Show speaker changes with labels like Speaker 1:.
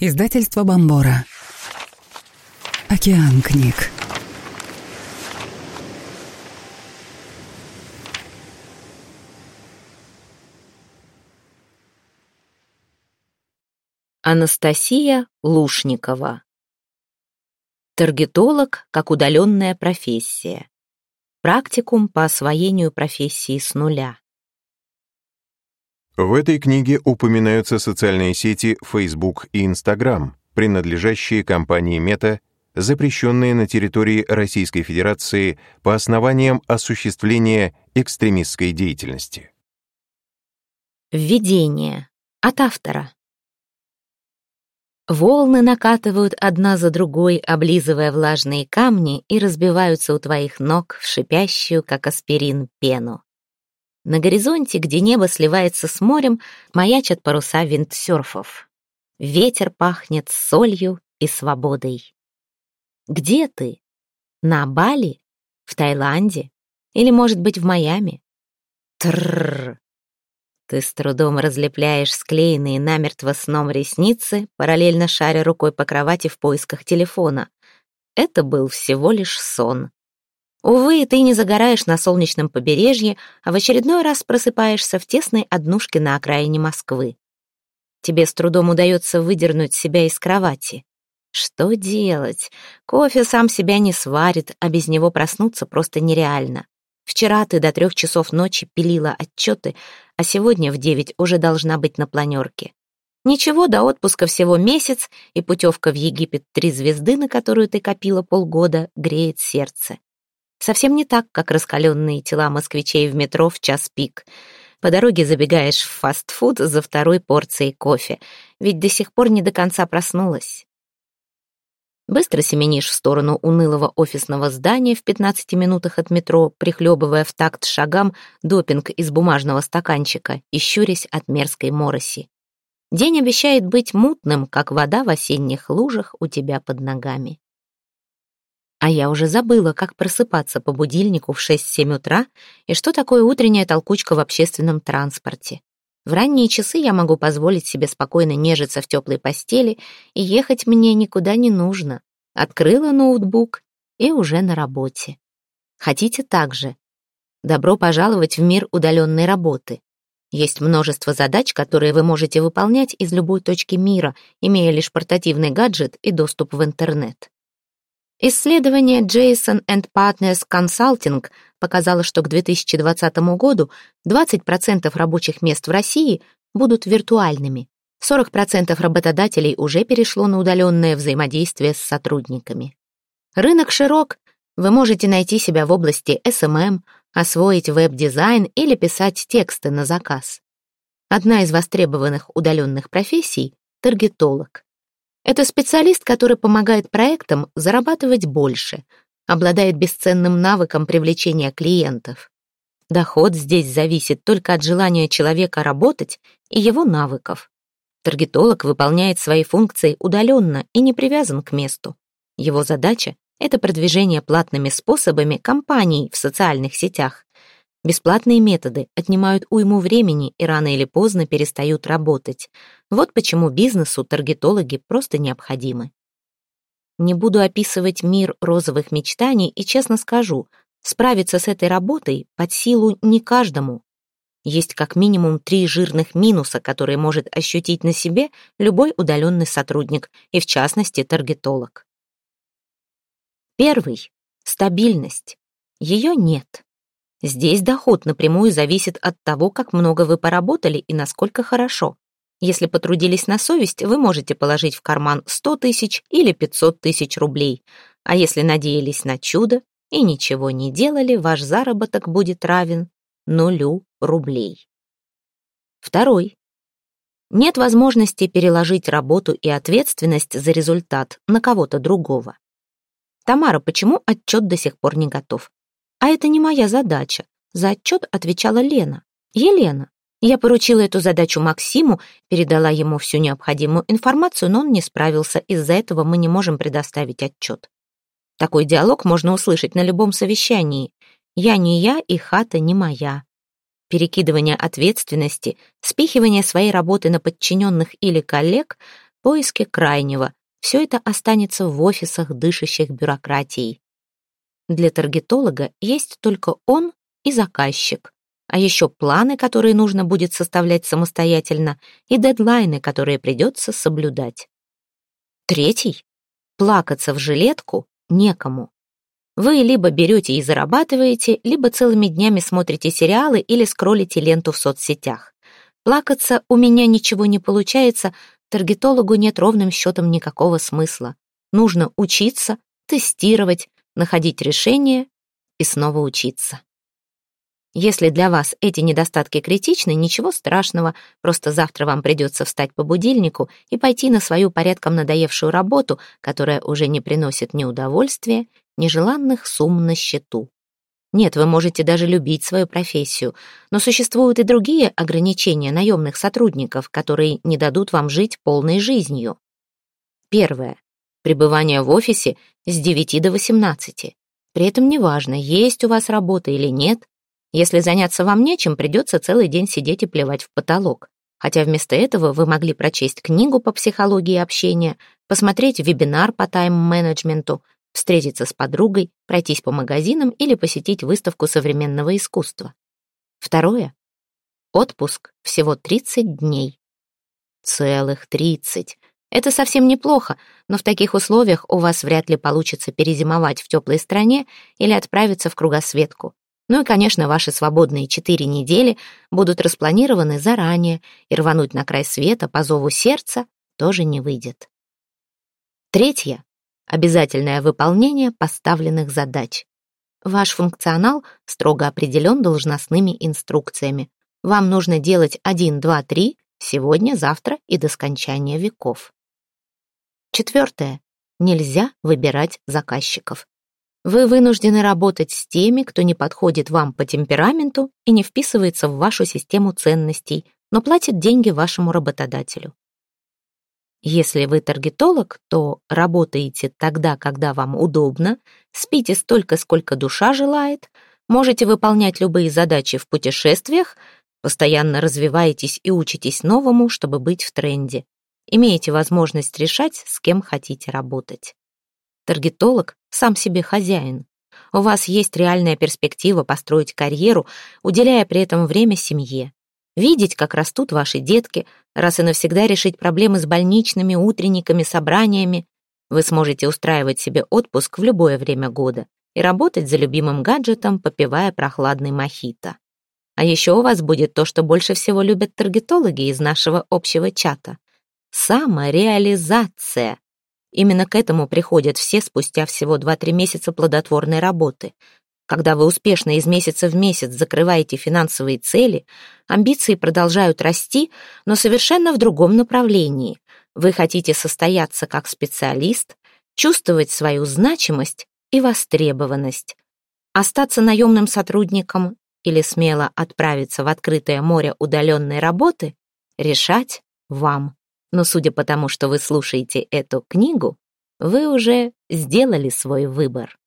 Speaker 1: Издательство Бомбора. Океан книг.
Speaker 2: Анастасия Лушникова. Таргетолог как удаленная профессия. Практикум по освоению профессии с нуля.
Speaker 3: В этой книге упоминаются социальные сети Facebook и Instagram, принадлежащие компании Meta, запрещенные на территории Российской Федерации по основаниям осуществления экстремистской деятельности.
Speaker 2: Введение. От автора. Волны накатывают одна за другой, облизывая влажные камни и разбиваются у твоих ног в шипящую, как аспирин, пену. На горизонте, где небо сливается с морем, маячат паруса виндсерфов. Ветер пахнет солью и свободой. Где ты? На Бали? В Таиланде? Или, может быть, в Майами? Трррр. Ты с трудом разлепляешь склеенные намертво сном ресницы, параллельно шаря рукой по кровати в поисках телефона. Это был всего лишь сон. Увы, ты не загораешь на солнечном побережье, а в очередной раз просыпаешься в тесной однушке на окраине Москвы. Тебе с трудом удается выдернуть себя из кровати. Что делать? Кофе сам себя не сварит, а без него проснуться просто нереально. Вчера ты до трех часов ночи пилила отчеты, а сегодня в девять уже должна быть на планерке. Ничего, до отпуска всего месяц, и путевка в Египет три звезды, на которую ты копила полгода, греет сердце. Совсем не так, как раскаленные тела москвичей в метро в час пик. По дороге забегаешь в фастфуд за второй порцией кофе, ведь до сих пор не до конца проснулась. Быстро семенишь в сторону унылого офисного здания в 15 минутах от метро, прихлебывая в такт шагам допинг из бумажного стаканчика и щурясь от мерзкой мороси. День обещает быть мутным, как вода в осенних лужах у тебя под ногами. А я уже забыла, как просыпаться по будильнику в 6-7 утра и что такое утренняя толкучка в общественном транспорте. В ранние часы я могу позволить себе спокойно нежиться в теплой постели, и ехать мне никуда не нужно. Открыла ноутбук и уже на работе. Хотите так же? Добро пожаловать в мир удаленной работы. Есть множество задач, которые вы можете выполнять из любой точки мира, имея лишь портативный гаджет и доступ в интернет. Исследование Jason and Partners Consulting показало, что к 2020 году 20% рабочих мест в России будут виртуальными. 40% работодателей уже перешло на удаленное взаимодействие с сотрудниками. Рынок широк, вы можете найти себя в области SMM, освоить веб-дизайн или писать тексты на заказ. Одна из востребованных удаленных профессий — таргетолог. Это специалист, который помогает проектам зарабатывать больше, обладает бесценным навыком привлечения клиентов. Доход здесь зависит только от желания человека работать и его навыков. Таргетолог выполняет свои функции удаленно и не привязан к месту. Его задача — это продвижение платными способами компаний в социальных сетях. Бесплатные методы отнимают уйму времени и рано или поздно перестают работать. Вот почему бизнесу таргетологи просто необходимы. Не буду описывать мир розовых мечтаний и честно скажу, справиться с этой работой под силу не каждому. Есть как минимум три жирных минуса, которые может ощутить на себе любой удаленный сотрудник, и в частности таргетолог. Первый — стабильность. Ее нет. Здесь доход напрямую зависит от того, как много вы поработали и насколько хорошо. Если потрудились на совесть, вы можете положить в карман 100 тысяч или 500 тысяч рублей. А если надеялись на чудо и ничего не делали, ваш заработок будет равен нулю рублей. Второй. Нет возможности переложить работу и ответственность за результат на кого-то другого. Тамара, почему отчет до сих пор не готов? А это не моя задача. За отчет отвечала Лена. Елена. Я поручила эту задачу Максиму, передала ему всю необходимую информацию, но он не справился. Из-за этого мы не можем предоставить отчет. Такой диалог можно услышать на любом совещании. Я не я, и хата не моя. Перекидывание ответственности, спихивание своей работы на подчиненных или коллег поиске крайнего. Все это останется в офисах, дышащих бюрократией. Для таргетолога есть только он и заказчик, а еще планы, которые нужно будет составлять самостоятельно, и дедлайны, которые придется соблюдать. Третий. Плакаться в жилетку некому. Вы либо берете и зарабатываете, либо целыми днями смотрите сериалы или скроллите ленту в соцсетях. Плакаться у меня ничего не получается, таргетологу нет ровным счетом никакого смысла. Нужно учиться, тестировать, находить решения и снова учиться. Если для вас эти недостатки критичны, ничего страшного, просто завтра вам придется встать по будильнику и пойти на свою порядком надоевшую работу, которая уже не приносит ни удовольствия, ни желанных сумм на счету. Нет, вы можете даже любить свою профессию, но существуют и другие ограничения наемных сотрудников, которые не дадут вам жить полной жизнью. Первое. Пребывание в офисе с 9 до 18. При этом неважно, есть у вас работа или нет, если заняться вам нечем, придется целый день сидеть и плевать в потолок. Хотя вместо этого вы могли прочесть книгу по психологии общения, посмотреть вебинар по тайм-менеджменту, встретиться с подругой, пройтись по магазинам или посетить выставку современного искусства. Второе. Отпуск всего 30 дней. Целых 30. Это совсем неплохо, но в таких условиях у вас вряд ли получится перезимовать в теплой стране или отправиться в кругосветку. Ну и, конечно, ваши свободные четыре недели будут распланированы заранее, и рвануть на край света по зову сердца тоже не выйдет. Третье. Обязательное выполнение поставленных задач. Ваш функционал строго определен должностными инструкциями. Вам нужно делать 1, 2, 3 сегодня, завтра и до скончания веков. Четвертое. Нельзя выбирать заказчиков. Вы вынуждены работать с теми, кто не подходит вам по темпераменту и не вписывается в вашу систему ценностей, но платит деньги вашему работодателю. Если вы таргетолог, то работаете тогда, когда вам удобно, спите столько, сколько душа желает, можете выполнять любые задачи в путешествиях, постоянно развиваетесь и учитесь новому, чтобы быть в тренде. Имеете возможность решать, с кем хотите работать. Таргетолог сам себе хозяин. У вас есть реальная перспектива построить карьеру, уделяя при этом время семье. Видеть, как растут ваши детки, раз и навсегда решить проблемы с больничными, утренниками, собраниями. Вы сможете устраивать себе отпуск в любое время года и работать за любимым гаджетом, попивая прохладный мохито. А еще у вас будет то, что больше всего любят таргетологи из нашего общего чата. Самореализация. Именно к этому приходят все спустя всего 2-3 месяца плодотворной работы. Когда вы успешно из месяца в месяц закрываете финансовые цели, амбиции продолжают расти, но совершенно в другом направлении. Вы хотите состояться как специалист, чувствовать свою значимость и востребованность. Остаться наемным сотрудником или смело отправиться в открытое море удаленной работы — решать вам. Но судя по тому, что вы слушаете эту книгу, вы уже сделали свой выбор.